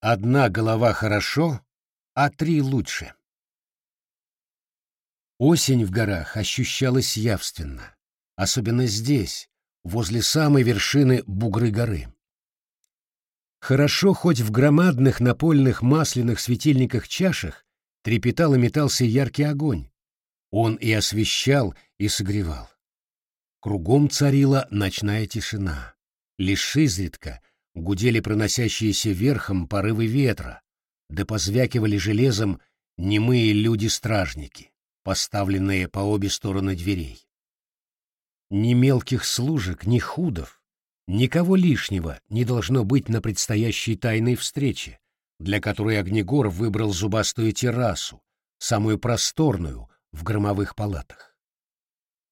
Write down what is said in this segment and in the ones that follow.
Одна голова хорошо, а три лучше. Осень в горах ощущалась явственно, особенно здесь, возле самой вершины Бугры горы. Хорошо хоть в громадных напольных масляных светильниках-чашах трепетал и метался яркий огонь. Он и освещал, и согревал. Кругом царила ночная тишина. Лишь изредка гудели проносящиеся верхом порывы ветра, да позвякивали железом немые люди-стражники, поставленные по обе стороны дверей. Ни мелких служек, ни худов, никого лишнего не должно быть на предстоящей тайной встрече, для которой Огнегор выбрал зубастую террасу, самую просторную в громовых палатах.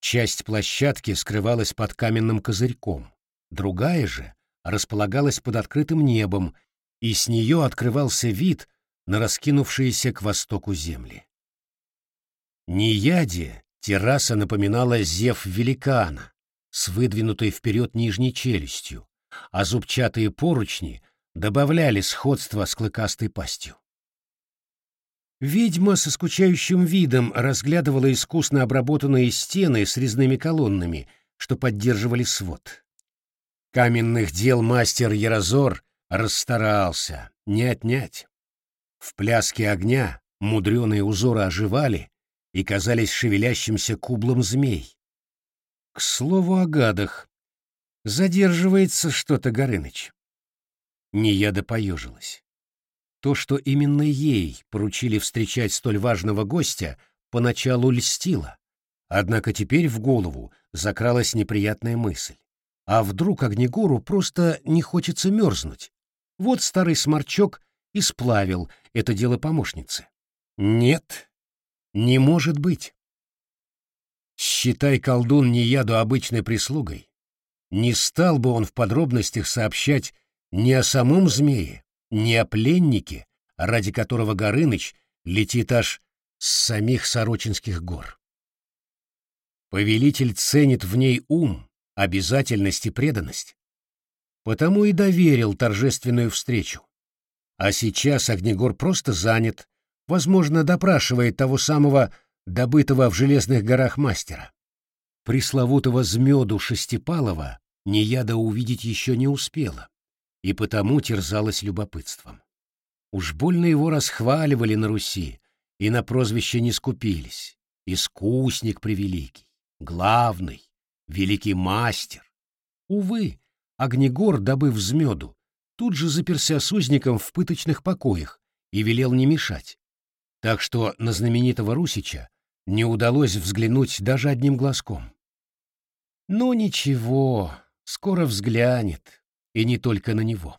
Часть площадки скрывалась под каменным козырьком, другая же располагалась под открытым небом, и с нее открывался вид на раскинувшиеся к востоку земли. Неяде терраса напоминала зев великана с выдвинутой вперед нижней челюстью, а зубчатые поручни добавляли сходства с клыкастой пастью. Ведьма со скучающим видом разглядывала искусно обработанные стены с резными колоннами, что поддерживали свод. Каменных дел мастер Ярозор расстарался, не отнять. В пляске огня мудреные узоры оживали и казались шевелящимся кублом змей. К слову о гадах. Задерживается что-то Горыныч. Неяда поежилась. То, что именно ей поручили встречать столь важного гостя, поначалу льстило. Однако теперь в голову закралась неприятная мысль. А вдруг Огнегору просто не хочется мерзнуть? Вот старый сморчок и сплавил это дело помощницы. Нет, не может быть. Считай колдун не яду обычной прислугой. Не стал бы он в подробностях сообщать ни о самом змее, ни о пленнике, ради которого Горыныч летит аж с самих Сорочинских гор. Повелитель ценит в ней ум, обязательность и преданность. Потому и доверил торжественную встречу. А сейчас Огнегор просто занят, возможно, допрашивает того самого добытого в Железных горах мастера. Пресловутого змеду Шестипалова Неяда увидеть еще не успела и потому терзалась любопытством. Уж больно его расхваливали на Руси, и на прозвище не скупились. Искусник превеликий, главный, великий мастер. Увы, Огнегор, добыв змеду, тут же заперся с узником в пыточных покоях и велел не мешать. Так что на знаменитого Русича не удалось взглянуть даже одним глазком. Ну ничего, скоро взглянет, и не только на него.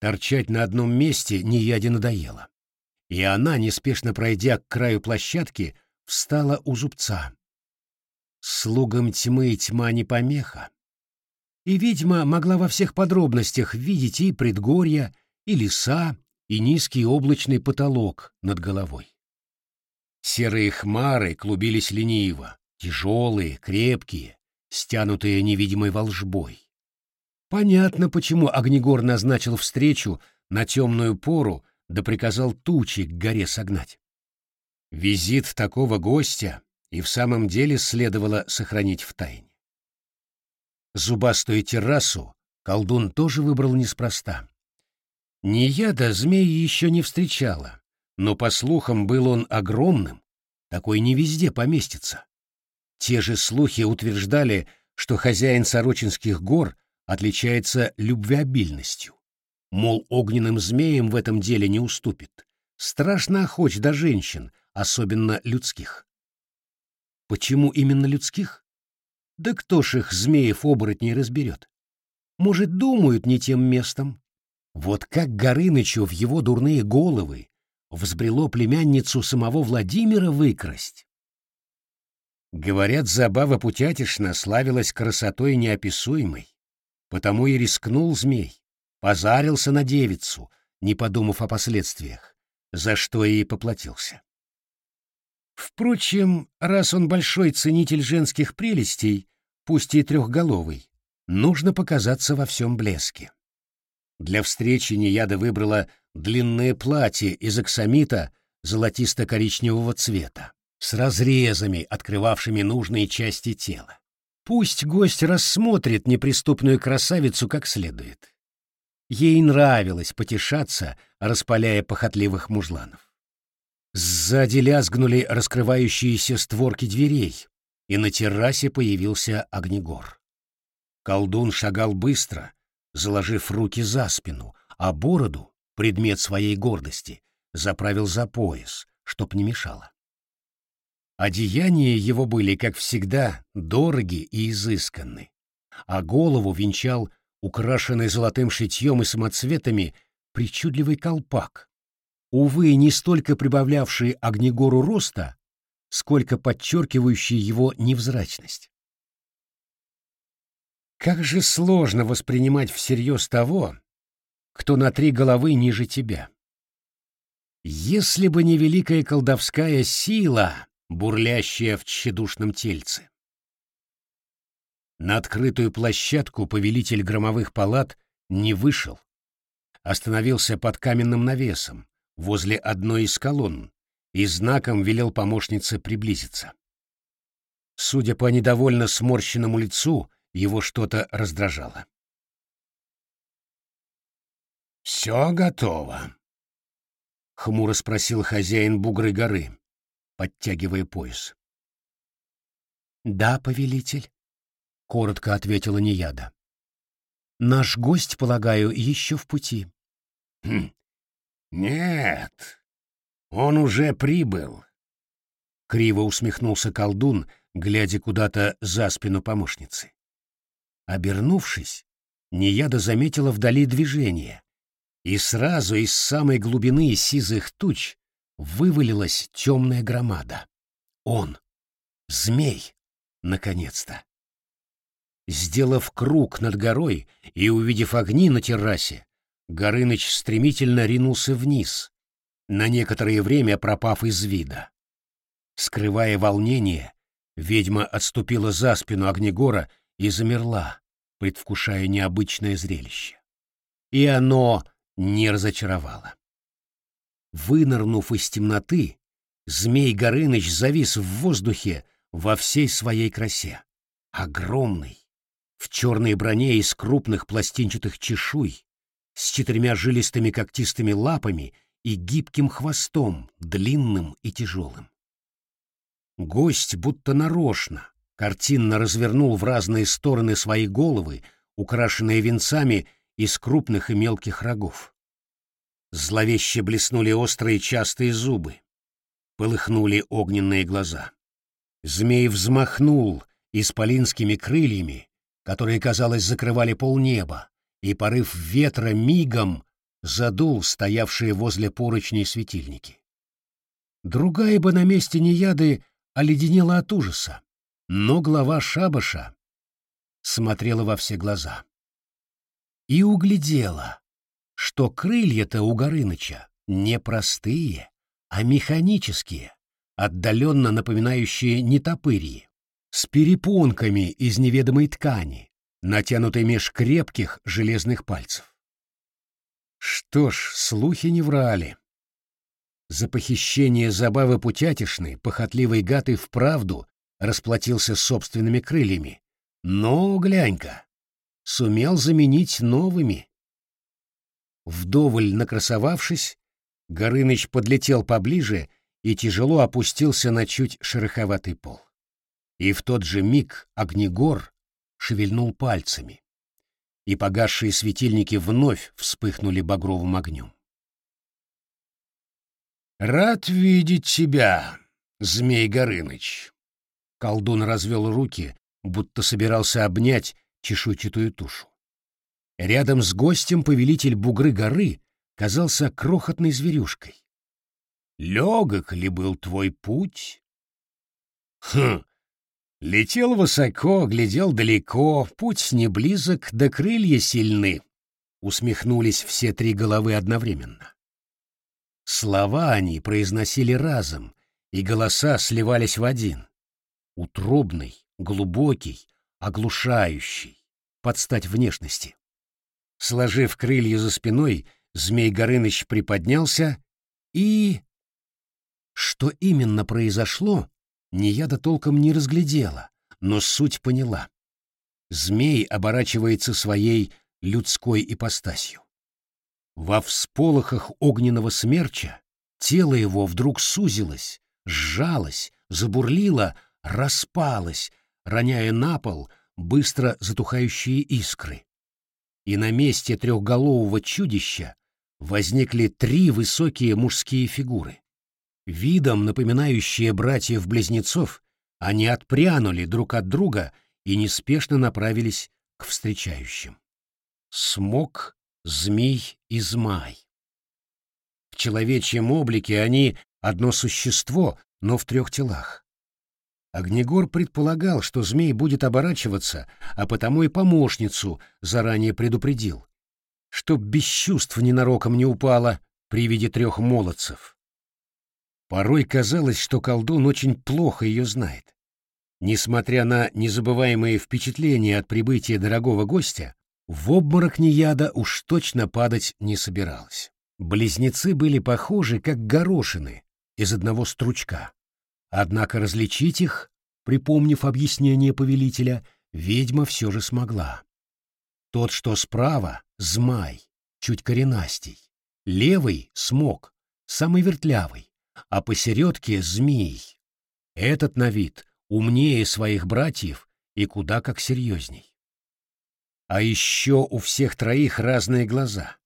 Торчать на одном месте Нияде надоело, и она, неспешно пройдя к краю площадки, встала у зубца. Слугам тьмы тьма не помеха. И ведьма могла во всех подробностях видеть и предгорья, и леса, и низкий облачный потолок над головой. Серые хмары клубились лениво, тяжелые, крепкие, стянутые невидимой волжбой. Понятно, почему Огнегор назначил встречу на темную пору, да приказал тучи к горе согнать. Визит такого гостя и в самом деле следовало сохранить в тайне. Зубастую террасу колдун тоже выбрал неспроста. Ни яда змеи еще не встречала, но, по слухам, был он огромным, такой не везде поместится. Те же слухи утверждали, что хозяин Сорочинских гор отличается любвеобильностью. Мол, огненным змеям в этом деле не уступит. Страшно охоч до женщин, особенно людских. Почему именно людских? Да кто ж их змеев-оборотней разберет? Может, думают не тем местом? Вот как Горынычу в его дурные головы взбрело племянницу самого Владимира выкрасть. Говорят, забава Путятишна славилась красотой неописуемой. Потому и рискнул змей, позарился на девицу, не подумав о последствиях, за что и поплатился. Впрочем, раз он большой ценитель женских прелестей, пусть и трехголовый, нужно показаться во всем блеске. Для встречи Неяда выбрала длинное платье из аксамита золотисто-коричневого цвета, с разрезами, открывавшими нужные части тела. Пусть гость рассмотрит неприступную красавицу как следует. Ей нравилось потешаться, распаляя похотливых мужланов. Сзади лязгнули раскрывающиеся створки дверей, и на террасе появился огнегор. Колдун шагал быстро, заложив руки за спину, а бороду, предмет своей гордости, заправил за пояс, чтоб не мешало. Одеяния его были, как всегда, дороги и изысканны, а голову венчал украшенный золотым шитьем и самоцветами причудливый колпак, увы, не столько прибавлявший огнегору роста, сколько подчеркивающий его невзрачность. Как же сложно воспринимать всерьез того, кто на три головы ниже тебя. Если бы не великая колдовская сила, бурлящая в тщедушном тельце. На открытую площадку повелитель громовых палат не вышел. Остановился под каменным навесом, возле одной из колонн, и знаком велел помощнице приблизиться. Судя по недовольно сморщенному лицу, его что-то раздражало. «Все готово», — хмуро спросил хозяин бугры горы, подтягивая пояс. «Да, повелитель», — коротко ответила Неяда. «Наш гость, полагаю, еще в пути». «Хм, нет, он уже прибыл», — криво усмехнулся колдун, глядя куда-то за спину помощницы. Обернувшись, Неяда заметила вдали движение, и сразу из самой глубины сизых туч вывалилась темная громада. Он, змей, наконец-то. Сделав круг над горой и увидев огни на террасе, Горыныч стремительно ринулся вниз, на некоторое время пропав из вида. Скрывая волнение, ведьма отступила за спину Огнегора и замерла, предвкушая необычное зрелище. И оно не разочаровало. Вынырнув из темноты, змей Горыныч завис в воздухе во всей своей красе. Огромный, в черной броне из крупных пластинчатых чешуй, с четырьмя жилистыми когтистыми лапами и гибким хвостом, длинным и тяжелым. Гость будто нарочно, картинно развернул в разные стороны свои головы, украшенные венцами из крупных и мелких рогов. Зловеще блеснули острые частые зубы. Полыхнули огненные глаза. Змей взмахнул исполинскими крыльями, которые, казалось, закрывали полнеба, и порыв ветра мигом задул стоявшие возле поручней светильники. Другая бы на месте неяды оледенела от ужаса, но глава шабаша смотрела во все глаза. И углядела, что крылья-то у Горыныча не простые, а механические, отдаленно напоминающие нетопырьи, с перепонками из неведомой ткани, натянутой меж крепких железных пальцев. Что ж, слухи не врали. За похищение забавы путятишны похотливый гад и вправду расплатился собственными крыльями. Но, глянь-ка, сумел заменить новыми. Вдоволь накрасовавшись, Горыныч подлетел поближе и тяжело опустился на чуть шероховатый пол. И в тот же миг Огнегор шевельнул пальцами, и погасшие светильники вновь вспыхнули багровым огнем. «Рад видеть тебя, Змей Горыныч!» Колдун развел руки, будто собирался обнять чешуйчатую тушу. Рядом с гостем повелитель бугры горы казался крохотной зверюшкой. Легок ли был твой путь? Хм, летел высоко, глядел далеко, путь не близок, да крылья сильны. Усмехнулись все три головы одновременно. Слова они произносили разом, и голоса сливались в один. Утробный, глубокий, оглушающий, под стать внешности. Сложив крылья за спиной, Змей Горыныч приподнялся и... Что именно произошло, Нияда толком не разглядела, но суть поняла. Змей оборачивается своей людской ипостасью. Во всполохах огненного смерча тело его вдруг сузилось, сжалось, забурлило, распалось, роняя на пол быстро затухающие искры. И на месте трехголового чудища возникли три высокие мужские фигуры. Видом напоминающие братьев-близнецов, они отпрянули друг от друга и неспешно направились к встречающим. Смог, змей и змай. В человечьем облике они одно существо, но в трех телах. Огнегор предполагал, что змей будет оборачиваться, а потому и помощницу заранее предупредил, чтоб без чувств ненароком не упала при виде трех молодцев. Порой казалось, что колдун очень плохо ее знает. Несмотря на незабываемые впечатления от прибытия дорогого гостя, в обморок Нияда уж точно падать не собиралась. Близнецы были похожи, как горошины из одного стручка. Однако различить их, припомнив объяснение повелителя, ведьма все же смогла. Тот, что справа — змай, чуть коренастей. Левый — смог, самый вертлявый, а посередке — змей. Этот на вид умнее своих братьев и куда как серьезней. А еще у всех троих разные глаза.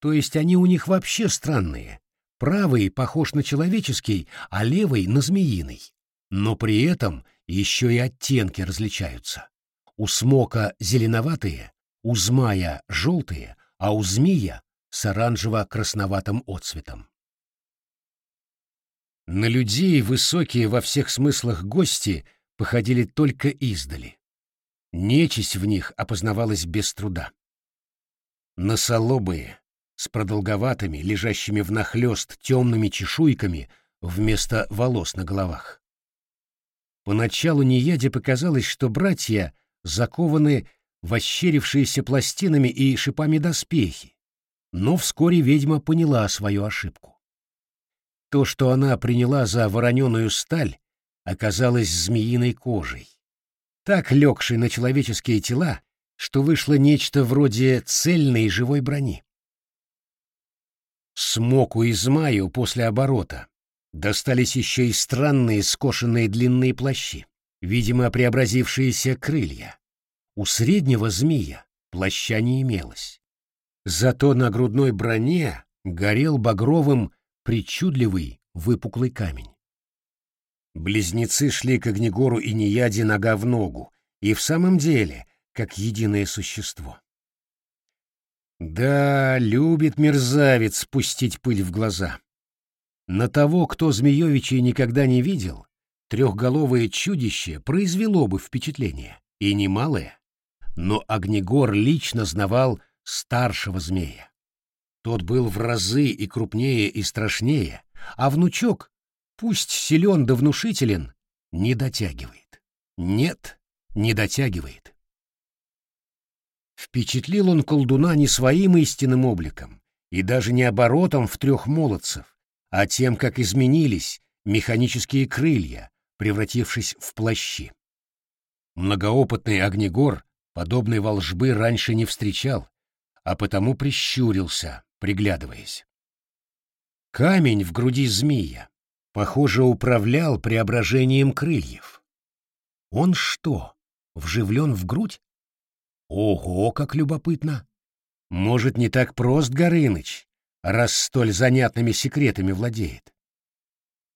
То есть они у них вообще странные. Правый похож на человеческий, а левый — на змеиный. Но при этом еще и оттенки различаются. У смока зеленоватые, у змая желтые, а у змея с оранжево-красноватым отцветом. На людей высокие во всех смыслах гости походили только издали. Нечисть в них опознавалась без труда. Носолобые, с продолговатыми, лежащими внахлёст темными чешуйками вместо волос на головах. Поначалу Нияде показалось, что братья закованы в ощерившиеся пластинами и шипами доспехи, но вскоре ведьма поняла свою ошибку. То, что она приняла за вороненую сталь, оказалось змеиной кожей, так легшей на человеческие тела, что вышло нечто вроде цельной живой брони. Смоку и змаю после оборота достались еще и странные скошенные длинные плащи, видимо, преобразившиеся крылья. У среднего змея плаща не имелось. Зато на грудной броне горел багровым причудливый выпуклый камень. Близнецы шли к Огнегору и Нияде нога в ногу, и в самом деле, как единое существо. Да, любит мерзавец спустить пыль в глаза. На того, кто Змеевичей никогда не видел, трехголовое чудище произвело бы впечатление, и немалое. Но Огнегор лично знавал старшего змея. Тот был в разы и крупнее, и страшнее, а внучок, пусть силен да внушителен, не дотягивает. Нет, не дотягивает. Впечатлил он колдуна не своим истинным обликом, и даже не оборотом в трех молодцев, а тем, как изменились механические крылья, превратившись в плащи. Многоопытный огнегор подобной волжбы раньше не встречал, а потому прищурился, приглядываясь. Камень в груди змея, похоже, управлял преображением крыльев. Он что, вживлен в грудь? Ого, как любопытно! Может, не так прост Горыныч, раз столь занятными секретами владеет.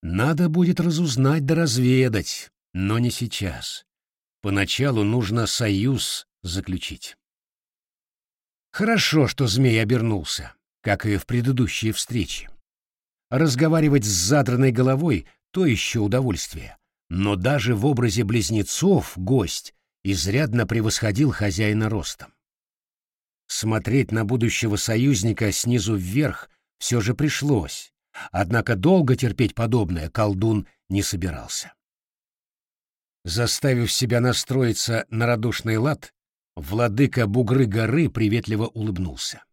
Надо будет разузнать да разведать, но не сейчас. Поначалу нужно союз заключить. Хорошо, что змей обернулся как и в предыдущие встречи. Разговаривать с задранной головой — то еще удовольствие. Но даже в образе близнецов гость изрядно превосходил хозяина ростом. Смотреть на будущего союзника снизу вверх все же пришлось, однако долго терпеть подобное колдун не собирался. Заставив себя настроиться на радушный лад, владыка Бугры горы приветливо улыбнулся.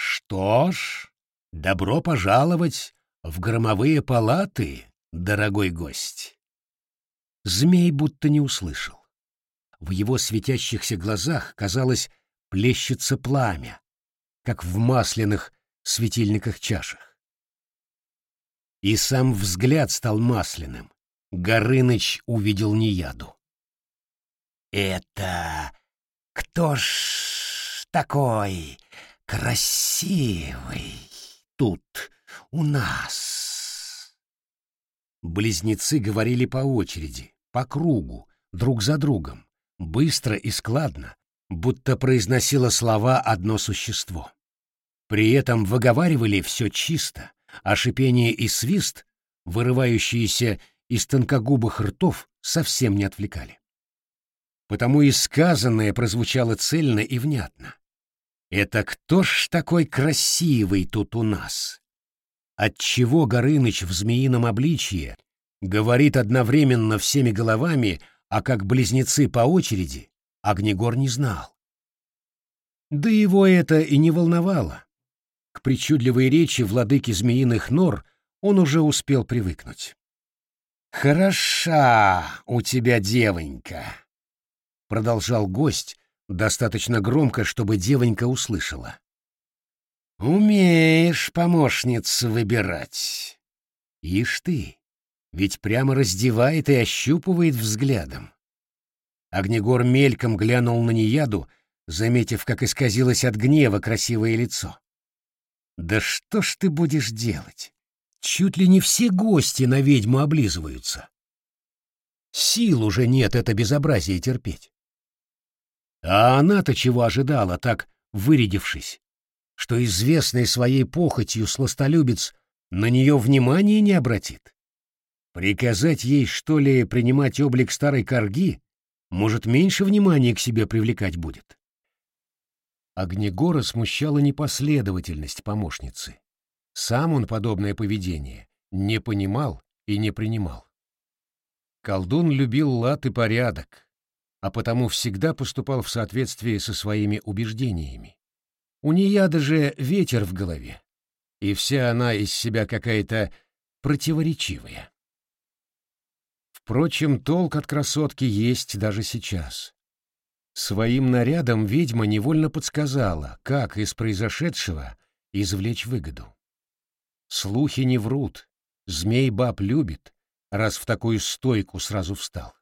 «Что ж, добро пожаловать в громовые палаты, дорогой гость!» Змей будто не услышал. В его светящихся глазах, казалось, плещется пламя, как в масляных светильниках-чашах. И сам взгляд стал масляным. Горыныч увидел неяду. «Это кто ж такой красивый тут у нас?» Близнецы говорили по очереди, по кругу, друг за другом, быстро и складно, будто произносило слова одно существо. При этом выговаривали все чисто, а шипение и свист, вырывающиеся из тонкогубых ртов, совсем не отвлекали. Потому и сказанное прозвучало цельно и внятно. «Это кто ж такой красивый тут у нас?» Отчего Горыныч в змеином обличье говорит одновременно всеми головами, а как близнецы по очереди, Огнегор не знал. Да его это и не волновало. К причудливой речи владыки змеиных нор он уже успел привыкнуть. «Хороша у тебя девонька», — продолжал гость достаточно громко, чтобы девонька услышала. «Умеешь помощниц выбирать. Ишь ты, ведь прямо раздевает и ощупывает взглядом. Огнегор мельком глянул на Нияду, заметив, как исказилось от гнева красивое лицо. «Да что ж ты будешь делать? Чуть ли не все гости на ведьму облизываются. Сил уже нет это безобразие терпеть. А она-то чего ожидала, так вырядившись, что известный своей похотью сластолюбец на нее внимания не обратит? Приказать ей, что ли, принимать облик старой корги, может, меньше внимания к себе привлекать будет. Огнегора смущала непоследовательность помощницы. Сам он подобное поведение не понимал и не принимал. Колдун любил лад и порядок, а потому всегда поступал в соответствии со своими убеждениями. У нее даже ветер в голове, и вся она из себя какая-то противоречивая. Впрочем, толк от красотки есть даже сейчас. Своим нарядом ведьма невольно подсказала, как из произошедшего извлечь выгоду. Слухи не врут, змей баб любит, раз в такую стойку сразу встал.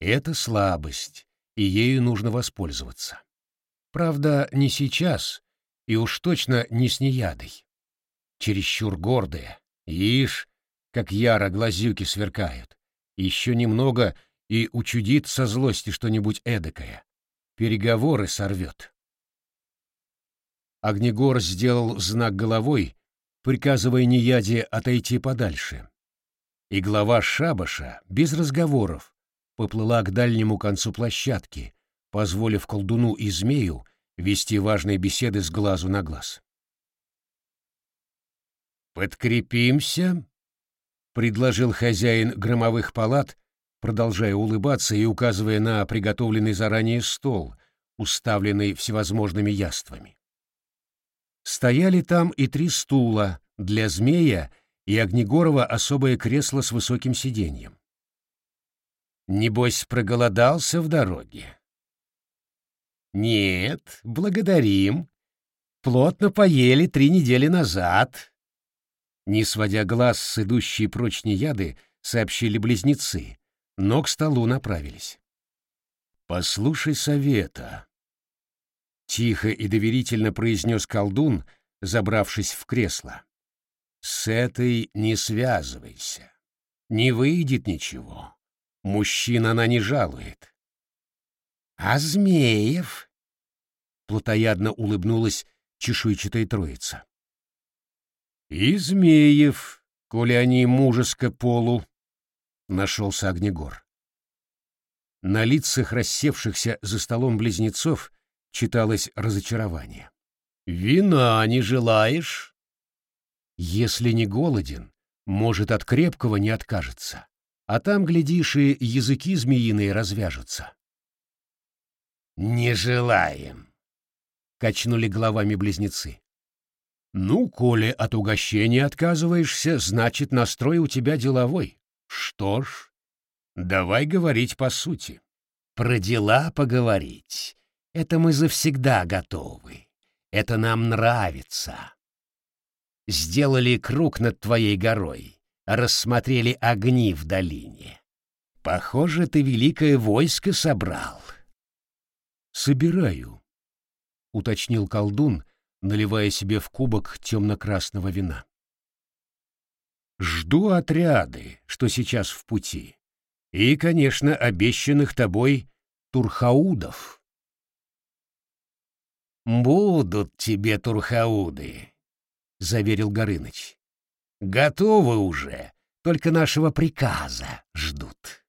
Это слабость, и ею нужно воспользоваться. Правда, не сейчас, и уж точно не с неядой. Чересчур гордая, ишь, как яро глазюки сверкают. Еще немного и учудит со злости что-нибудь эдакое. Переговоры сорвет. Огнегор сделал знак головой, приказывая Нияде отойти подальше. И глава шабаша, без разговоров, поплыла к дальнему концу площадки, позволив колдуну и змею вести важные беседы с глазу на глаз. «Подкрепимся», предложил хозяин громовых палат, продолжая улыбаться и указывая на приготовленный заранее стол, уставленный всевозможными яствами. Стояли там и три стула для змея и Огнегорова особое кресло с высоким сиденьем. Небось, проголодался в дороге? Нет, благодарим. Плотно поели три недели назад, не сводя глаз с идущей прочь яды, сообщили близнецы, но к столу направились. «Послушай совета», — тихо и доверительно произнес колдун, забравшись в кресло. «С этой не связывайся. Не выйдет ничего. Мужчин она не жалует». «А Змеев?» — плотоядно улыбнулась чешуйчатая троица. «И Змеев, коли они мужеско полу», — нашелся Огнегор. На лицах рассевшихся за столом близнецов читалось разочарование. «Вина не желаешь?» «Если не голоден, может, от крепкого не откажется, а там, глядишь, и языки змеиные развяжутся». Не желаем, — качнули головами близнецы. Ну, коли от угощения отказываешься, значит, настрой у тебя деловой. Что ж, давай говорить по сути. Про дела поговорить. Это мы завсегда готовы. Это нам нравится. Сделали круг над твоей горой, рассмотрели огни в долине. Похоже, ты великое войско собрал. Собираю, — уточнил колдун, наливая себе в кубок темно-красного вина. Жду отряды, что сейчас в пути. И, конечно, обещанных тобой турхаудов. «Будут тебе турхауды», — заверил Горыныч. «Готовы уже, только нашего приказа ждут.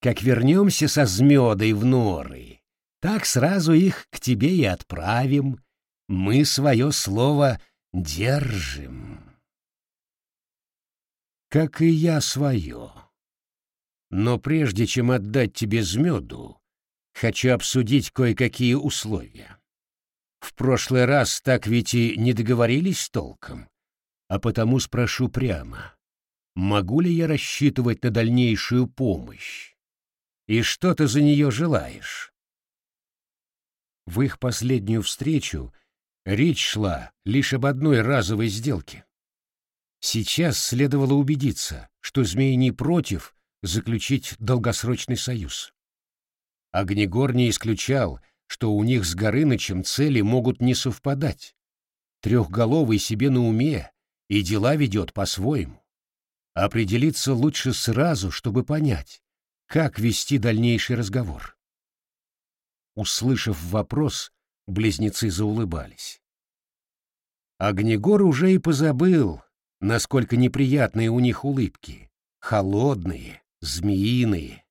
Как вернемся со змедой в норы, так сразу их к тебе и отправим. Мы свое слово держим». «Как и я свое. Но прежде чем отдать тебе змеду, хочу обсудить кое-какие условия. В прошлый раз так ведь и не договорились толком, а потому спрошу прямо, могу ли я рассчитывать на дальнейшую помощь? И что ты за нее желаешь? В их последнюю встречу речь шла лишь об одной разовой сделке. Сейчас следовало убедиться, что змей не против заключить долгосрочный союз. Огнегор не исключал, что у них с Горынычем цели могут не совпадать. Трехголовый себе на уме и дела ведет по-своему. Определиться лучше сразу, чтобы понять, как вести дальнейший разговор. Услышав вопрос, близнецы заулыбались. Огнегор уже и позабыл, насколько неприятные у них улыбки. Холодные, змеиные.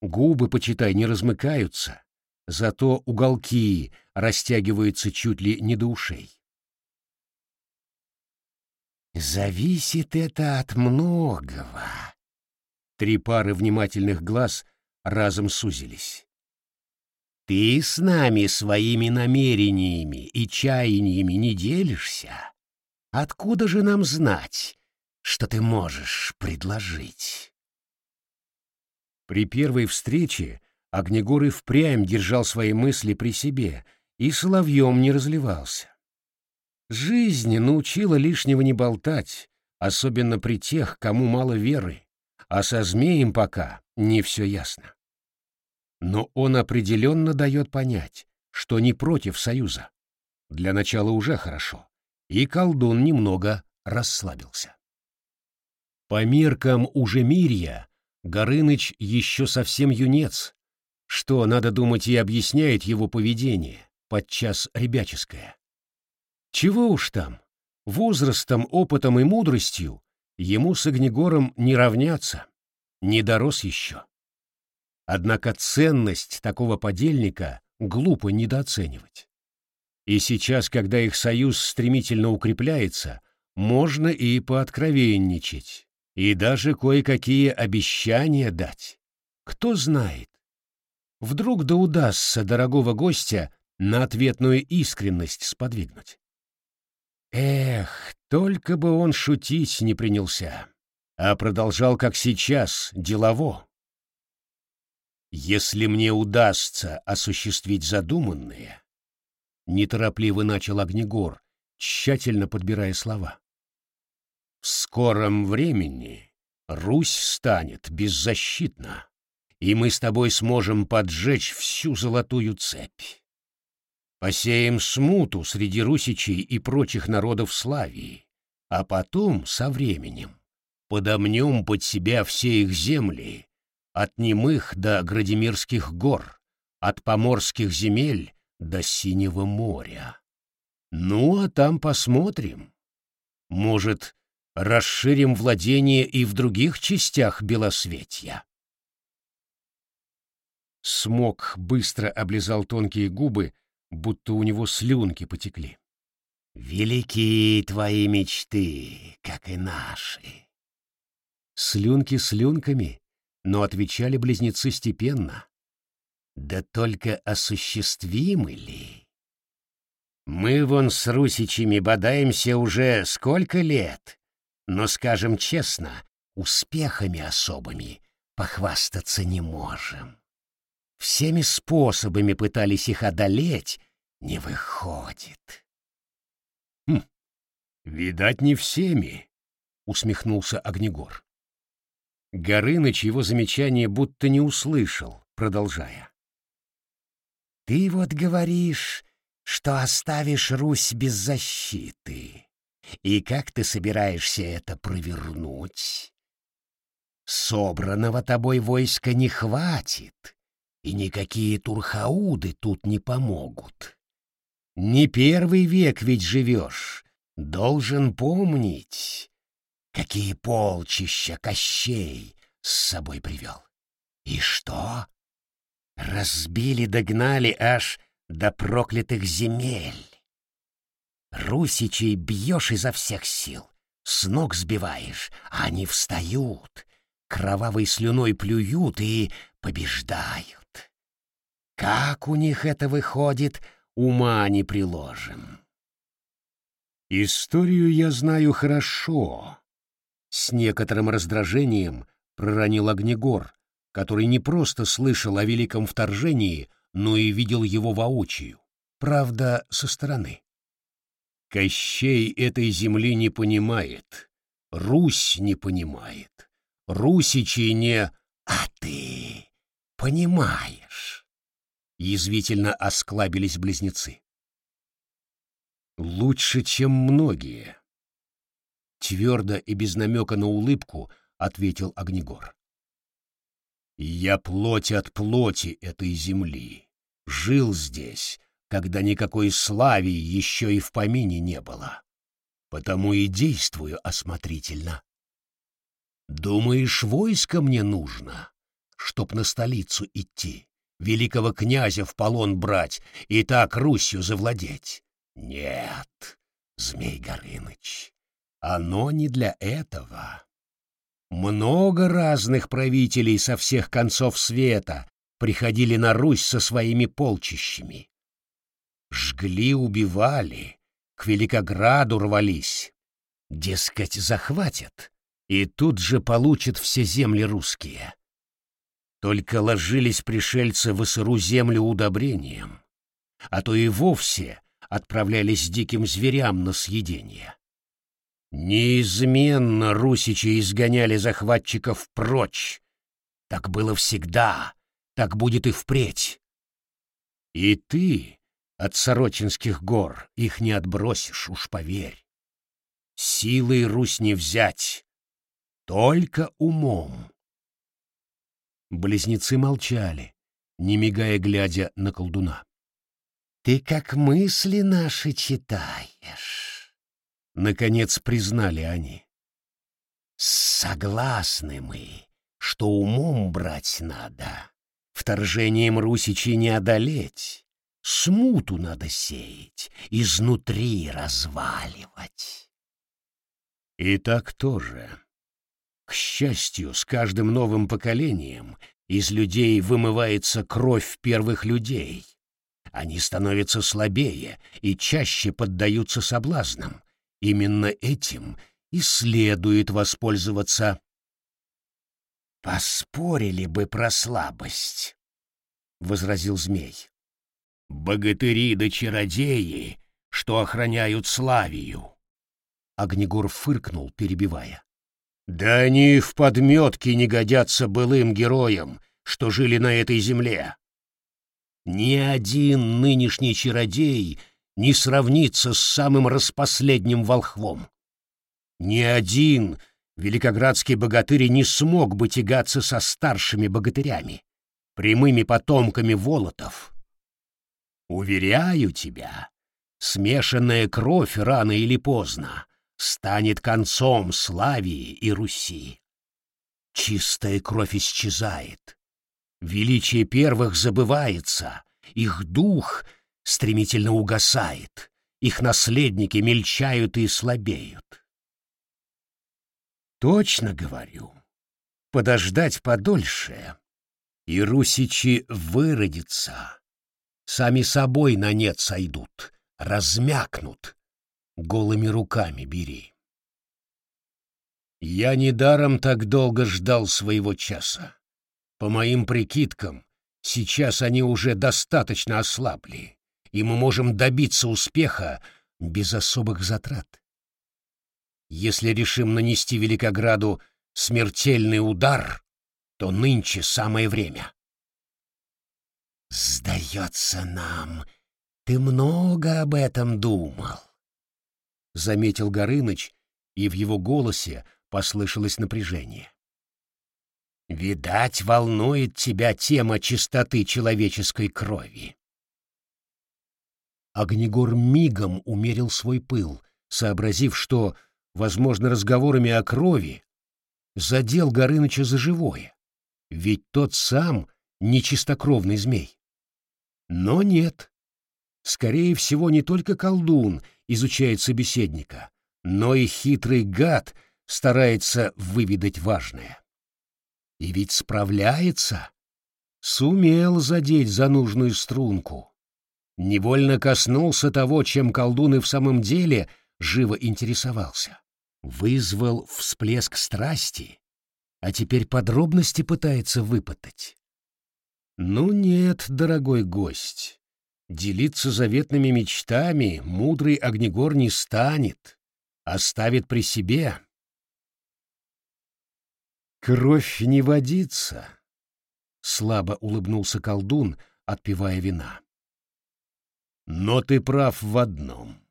Губы, почитай, не размыкаются, зато уголки растягиваются чуть ли не до ушей. «Зависит это от многого». Три пары внимательных глаз разом сузились. «Ты с нами своими намерениями и чаяниями не делишься? Откуда же нам знать, что ты можешь предложить?» При первой встрече Огнегор и впрямь держал свои мысли при себе и соловьем не разливался. Жизнь научила лишнего не болтать, особенно при тех, кому мало веры, а со змеем пока не все ясно. Но он определенно дает понять, что не против союза. Для начала уже хорошо, и колдун немного расслабился. По меркам уже Мирья, Горыныч еще совсем юнец, что, надо думать, и объясняет его поведение, подчас ребяческое. Чего уж там, возрастом, опытом и мудростью ему с Огнегором не равняться, не дорос еще. Однако ценность такого подельника глупо недооценивать. И сейчас, когда их союз стремительно укрепляется, можно и пооткровенничать, и даже кое-какие обещания дать. Кто знает, Вдруг да удастся дорогого гостя на ответную искренность сподвигнуть. Эх, только бы он шутить не принялся, а продолжал, как сейчас, делово. Если мне удастся осуществить задуманное, неторопливо начал Огнегор, тщательно подбирая слова. В скором времени Русь станет беззащитна и мы с тобой сможем поджечь всю золотую цепь. Посеем смуту среди русичей и прочих народов Славии, а потом, со временем, подомнем под себя все их земли, от немых до Градимирских гор, от поморских земель до Синего моря. Ну, а там посмотрим. Может, расширим владение и в других частях Белосветья. Смог быстро облизал тонкие губы, будто у него слюнки потекли. «Велики твои мечты, как и наши!» Слюнки слюнками, но отвечали близнецы степенно. Да только осуществимы ли? Мы вон с русичами бодаемся уже сколько лет, но, скажем честно, успехами особыми похвастаться не можем. Всеми способами пытались их одолеть, не выходит. Хм, видать, не всеми, — усмехнулся Огнегор. Горыныч его замечание будто не услышал, продолжая. «Ты вот говоришь, что оставишь Русь без защиты. И как ты собираешься это провернуть? Собранного тобой войска не хватит, и никакие турхауды тут не помогут. Не первый век ведь живешь, должен помнить, какие полчища Кощей с собой привел. И что? Разбили, догнали аж до проклятых земель. Русичей бьешь изо всех сил, с ног сбиваешь, а они встают, кровавой слюной плюют и побеждают. Как у них это выходит, ума не приложим. Историю я знаю хорошо. С некоторым раздражением проронил Огнегор, который не просто слышал о великом вторжении, но и видел его воочию, правда, со стороны. Кощей этой земли не понимает, Русь не понимает, Русичи не... А ты понимаешь? Язвительно осклабились близнецы. Лучше, чем многие. Твердо и без намека на улыбку ответил Огнегор. Я плоть от плоти этой земли. Жил здесь, когда никакой слави еще и в помине не было. Потому и действую осмотрительно. Думаешь, войско мне нужно, чтоб на столицу идти, великого князя в полон брать и так Русью завладеть? Нет, Змей Горыныч, оно не для этого. Много разных правителей со всех концов света приходили на Русь со своими полчищами. Жгли, убивали, к Великограду рвались. Дескать, захватят, и тут же получат все земли русские. Только ложились пришельцы в сыру землю удобрением, а то и вовсе отправлялись диким зверям на съедение. Неизменно русичи изгоняли захватчиков прочь. Так было всегда, так будет и впредь. И ты от Сорочинских гор их не отбросишь, уж поверь. Силой Русь не взять, только умом. Близнецы молчали, не мигая, глядя на колдуна. «Ты как мысли наши читаешь», Наконец признали они. Согласны мы, что умом брать надо. Вторжением Русичи не одолеть. Смуту надо сеять, изнутри разваливать. И так тоже. К счастью, с каждым новым поколением из людей вымывается кровь первых людей. Они становятся слабее и чаще поддаются соблазнам, Именно этим и следует воспользоваться. «Поспорили бы про слабость», — возразил змей. «Богатыри да чародеи, что охраняют Славию». Огнегор фыркнул, перебивая. «Да они в подметке не годятся былым героям, что жили на этой земле. Ни один нынешний чародей — не сравнится с самым распоследним волхвом. Ни один великоградский богатырь не смог бы тягаться со старшими богатырями, прямыми потомками волотов. Уверяю тебя, смешанная кровь рано или поздно станет концом Славии и Руси. Чистая кровь исчезает, величие первых забывается, их дух — стремительно угасает, их наследники мельчают и слабеют. Точно говорю, подождать подольше, и русичи выродятся, сами собой на нет сойдут, размякнут, голыми руками бери. Я недаром так долго ждал своего часа. По моим прикидкам, сейчас они уже достаточно ослабли, и мы можем добиться успеха без особых затрат. Если решим нанести Великограду смертельный удар, то нынче самое время. «Сдается нам, ты много об этом думал», — заметил Горыныч, и в его голосе послышалось напряжение. «Видать, волнует тебя тема чистоты человеческой крови». Огнегор мигом умерил свой пыл, сообразив, что возможно, разговорами о крови, задел Горыныча за живое, ведь тот сам нечистокровный змей. Но нет. Скорее всего, не только колдун изучает собеседника, но и хитрый гад старается выведать важное. И ведь справляется. Сумел задеть за нужную струнку. Невольно коснулся того, чем колдун и в самом деле живо интересовался вызвал всплеск страсти, а теперь подробности пытается выпытать. Ну нет, дорогой гость, делиться заветными мечтами мудрый Огнегор не станет, оставит при себе. Кровь не водится, слабо улыбнулся колдун, отпивая вина. Но ты прав в одном.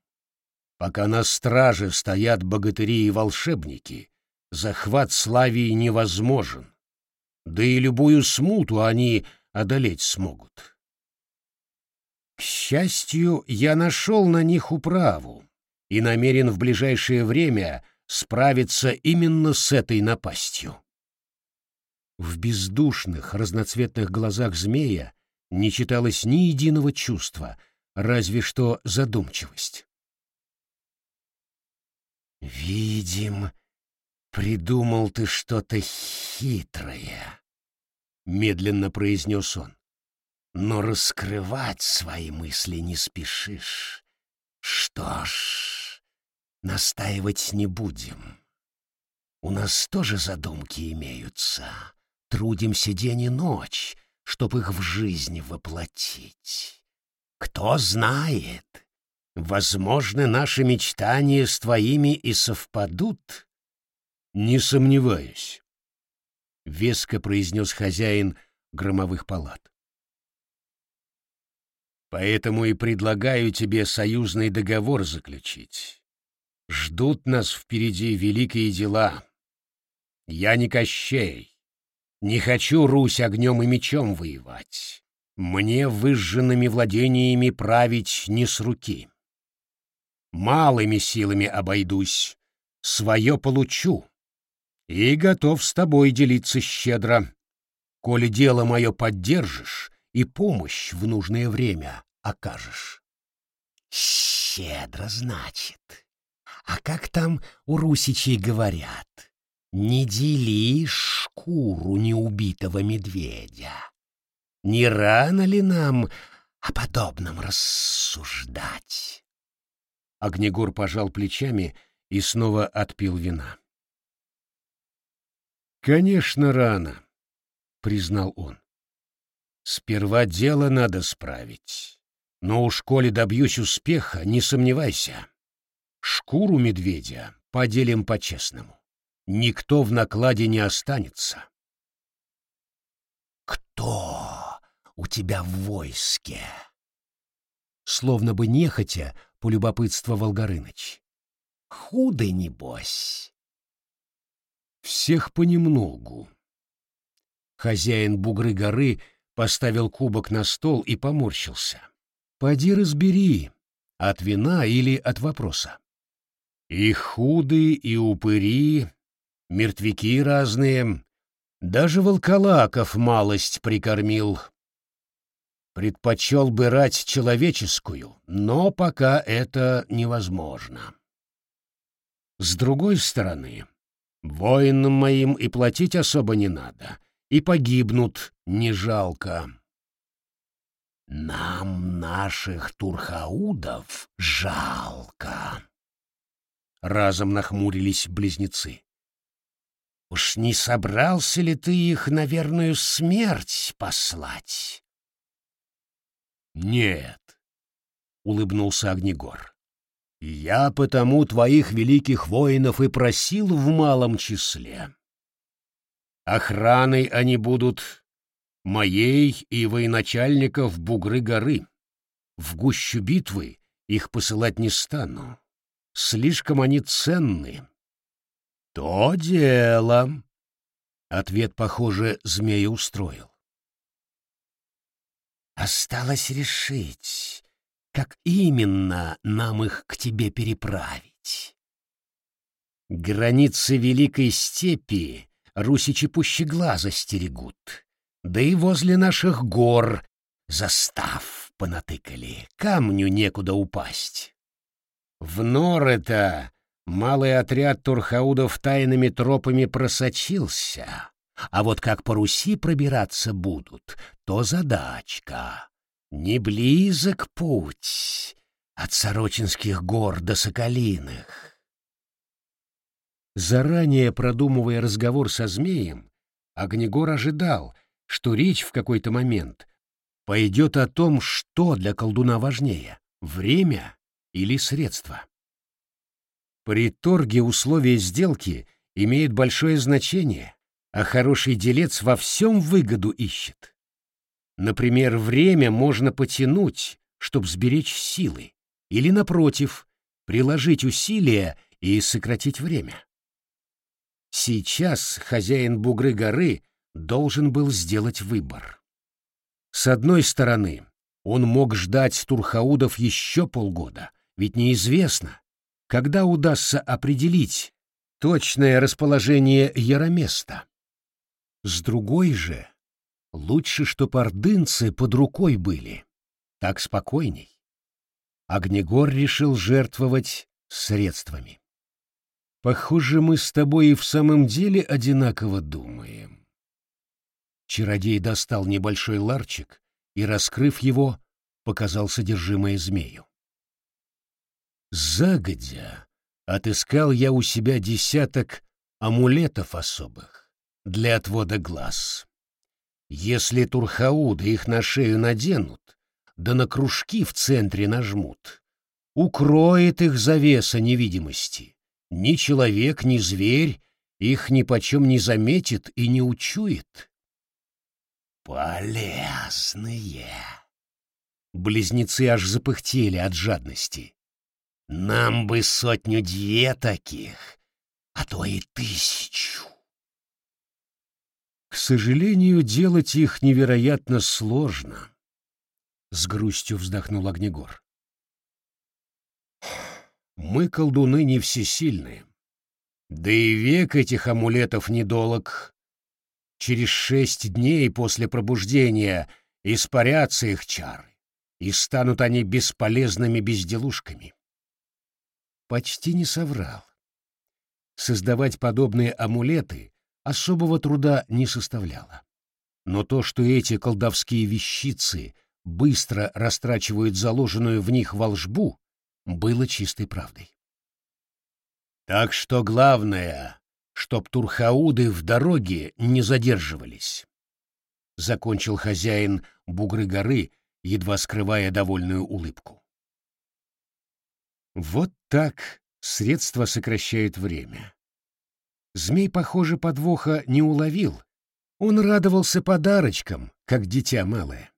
Пока на страже стоят богатыри и волшебники, захват Славии невозможен. Да и любую смуту они одолеть смогут. К счастью, я нашел на них управу и намерен в ближайшее время справиться именно с этой напастью. В бездушных, разноцветных глазах змея не читалось ни единого чувства, разве что задумчивость. «Видим, придумал ты что-то хитрое», — медленно произнес он. «Но раскрывать свои мысли не спешишь. Что ж, настаивать не будем. У нас тоже задумки имеются. Трудимся день и ночь, чтоб их в жизнь воплотить. Кто знает, Возможно, наши мечтания с твоими и совпадут? Не сомневаюсь, — веско произнес хозяин громовых палат. Поэтому и предлагаю тебе союзный договор заключить. Ждут нас впереди великие дела. Я не Кощей. Не хочу Русь огнем и мечом воевать. Мне выжженными владениями править не с руки. Малыми силами обойдусь, свое получу. И готов с тобой делиться щедро. Коли дело мое поддержишь и помощь в нужное время окажешь. Щедро, значит. А как там у русичей говорят? Не дели шкуру неубитого медведя. Не рано ли нам о подобном рассуждать? Огнегор пожал плечами и снова отпил вина. «Конечно, рано», — признал он. «Сперва дело надо справить. Но уж коли добьюсь успеха, не сомневайся. Шкуру медведя поделим по-честному. Никто в накладе не останется». «Кто у тебя в войске?» Словно бы нехотя полюбопытствовал Горыныч. Худый, небось. Всех понемногу. Хозяин бугры горы поставил кубок на стол и поморщился. Поди разбери, от вина или от вопроса. И худые, и упыри, мертвяки разные, даже волколаков малость прикормил, Предпочел бы рать человеческую, но пока это невозможно. С другой стороны, воинам моим и платить особо не надо, и погибнут не жалко. Нам наших турхаудов жалко. Разом нахмурились близнецы. Уж не собрался ли ты их на верную смерть послать? Нет, улыбнулся Огнегор. Я потому твоих великих воинов и просил в малом числе. Охраной они будут моей и военачальников Бугры горы. В гущу битвы их посылать не стану. Слишком они ценны. То дело. Ответ, похоже, змея устроил. Осталось решить, как именно нам их к тебе переправить. Границы Великой Степи русичи пуще глаза стерегут да и возле наших гор застав понатыкали, камню некуда упасть. В норы-то малый отряд турхаудов тайными тропами просочился, а вот как по Руси пробираться будут, то задачка. Не близок путь от Сорочинских гор до Соколиных. Заранее продумывая разговор со змеем, Огнегор ожидал, что речь в какой-то момент пойдет о том, что для колдуна важнее — время или средства. При торге условия сделки имеют большое значение, а хороший делец во всем выгоду ищет. Например, время можно потянуть, чтобы сберечь силы, или, напротив, приложить усилия и сократить время. Сейчас хозяин Бугры горы должен был сделать выбор. С одной стороны, он мог ждать Турхаудов еще полгода, ведь неизвестно, когда удастся определить точное расположение Яроместа. С другой же, лучше, чтоб ордынцы под рукой были, так спокойней. Огнегор решил жертвовать средствами. Похоже, мы с тобой и в самом деле одинаково думаем. Чародей достал небольшой ларчик и, раскрыв его, показал содержимое змею. Загодя отыскал я у себя десяток амулетов особых для отвода глаз. Если турхауды их на шею наденут, да на кружки в центре нажмут, укроет их завеса невидимости. Ни человек, ни зверь их нипочем не заметит и не учует. «Полезные!» Близнецы аж запыхтели от жадности. «Нам бы сотню-две таких, а то и тысячу!» К сожалению, делать их невероятно сложно. С грустью вздохнул Огнегор. Мы, колдуны, не всесильные. Да и век этих амулетов недолог, через шесть дней после пробуждения испарятся их чары, и станут они бесполезными безделушками. Почти не соврал. Создавать подобные амулеты особого труда не составляло. Но то, что эти колдовские вещицы быстро растрачивают заложенную в них волжбу, было чистой правдой. Так что главное чтоб турхауды в дороге не задерживались. Закончил хозяин бугры горы, едва скрывая довольную улыбку. Вот так средства сокращают время. Змей, похоже, подвоха не уловил. Он радовался подарочкам, как дитя малое.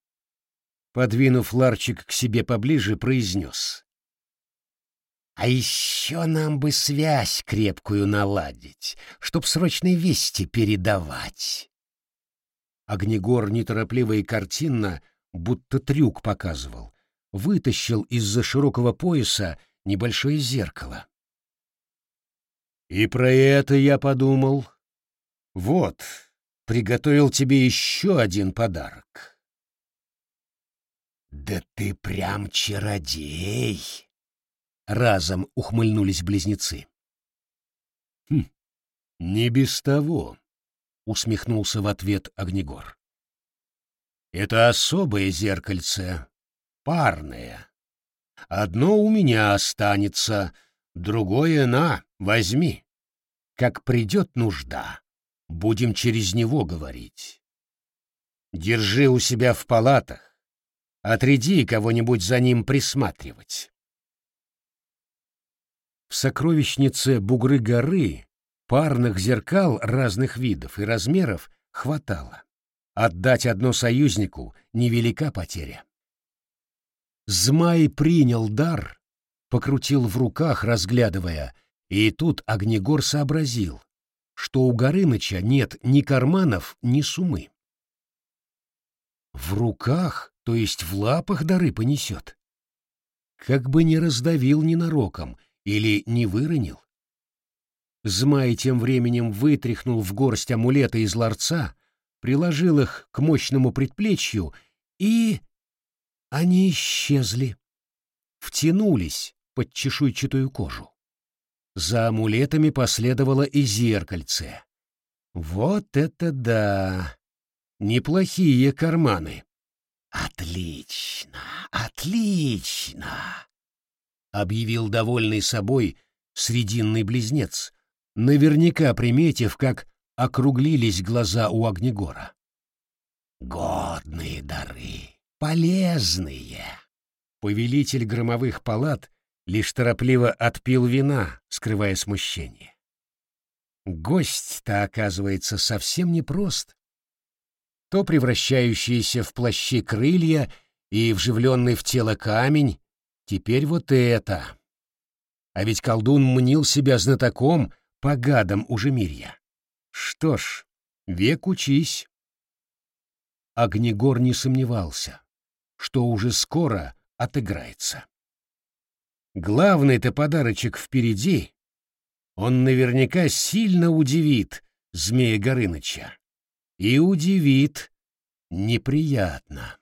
Подвинув ларчик к себе поближе, произнес. А еще нам бы связь крепкую наладить, чтоб срочные вести передавать. Огнегор неторопливо и картинно, будто трюк показывал, вытащил из-за широкого пояса небольшое зеркало. И про это я подумал. Вот, приготовил тебе еще один подарок. Да ты прям чародей! Разом ухмыльнулись близнецы. Хм, не без того. — усмехнулся в ответ Огнегор. «Это особое зеркальце, парное. Одно у меня останется, другое на, возьми. Как придет нужда, будем через него говорить. Держи у себя в палатах, отряди кого-нибудь за ним присматривать». В сокровищнице Бугры горы парных зеркал разных видов и размеров хватало. Отдать одно союзнику — невелика потеря. Змай принял дар, покрутил в руках, разглядывая, и тут Огнегор сообразил, что у Горыныча нет ни карманов, ни сумы. В руках, то есть в лапах дары понесет. Как бы не раздавил ненароком или не выронил. Змай тем временем вытряхнул в горсть амулета из ларца, приложил их к мощному предплечью, и... они исчезли. Втянулись под чешуйчатую кожу. За амулетами последовало и зеркальце. Вот это да! Неплохие карманы. Отлично, отлично! Объявил довольный собой срединный близнец, наверняка приметив, как округлились глаза у Огнегора. «Годные дары, полезные!» Повелитель громовых палат лишь торопливо отпил вина, скрывая смущение. Гость-то, оказывается, совсем непрост. То превращающийся в плащи крылья и вживленный в тело камень, теперь вот это. А ведь колдун мнил себя знатоком по гадам Ужемирья. Что ж, век учись. Огнегор не сомневался, что уже скоро отыграется. Главный-то подарочек впереди. Он наверняка сильно удивит змея Горыныча. И удивит неприятно.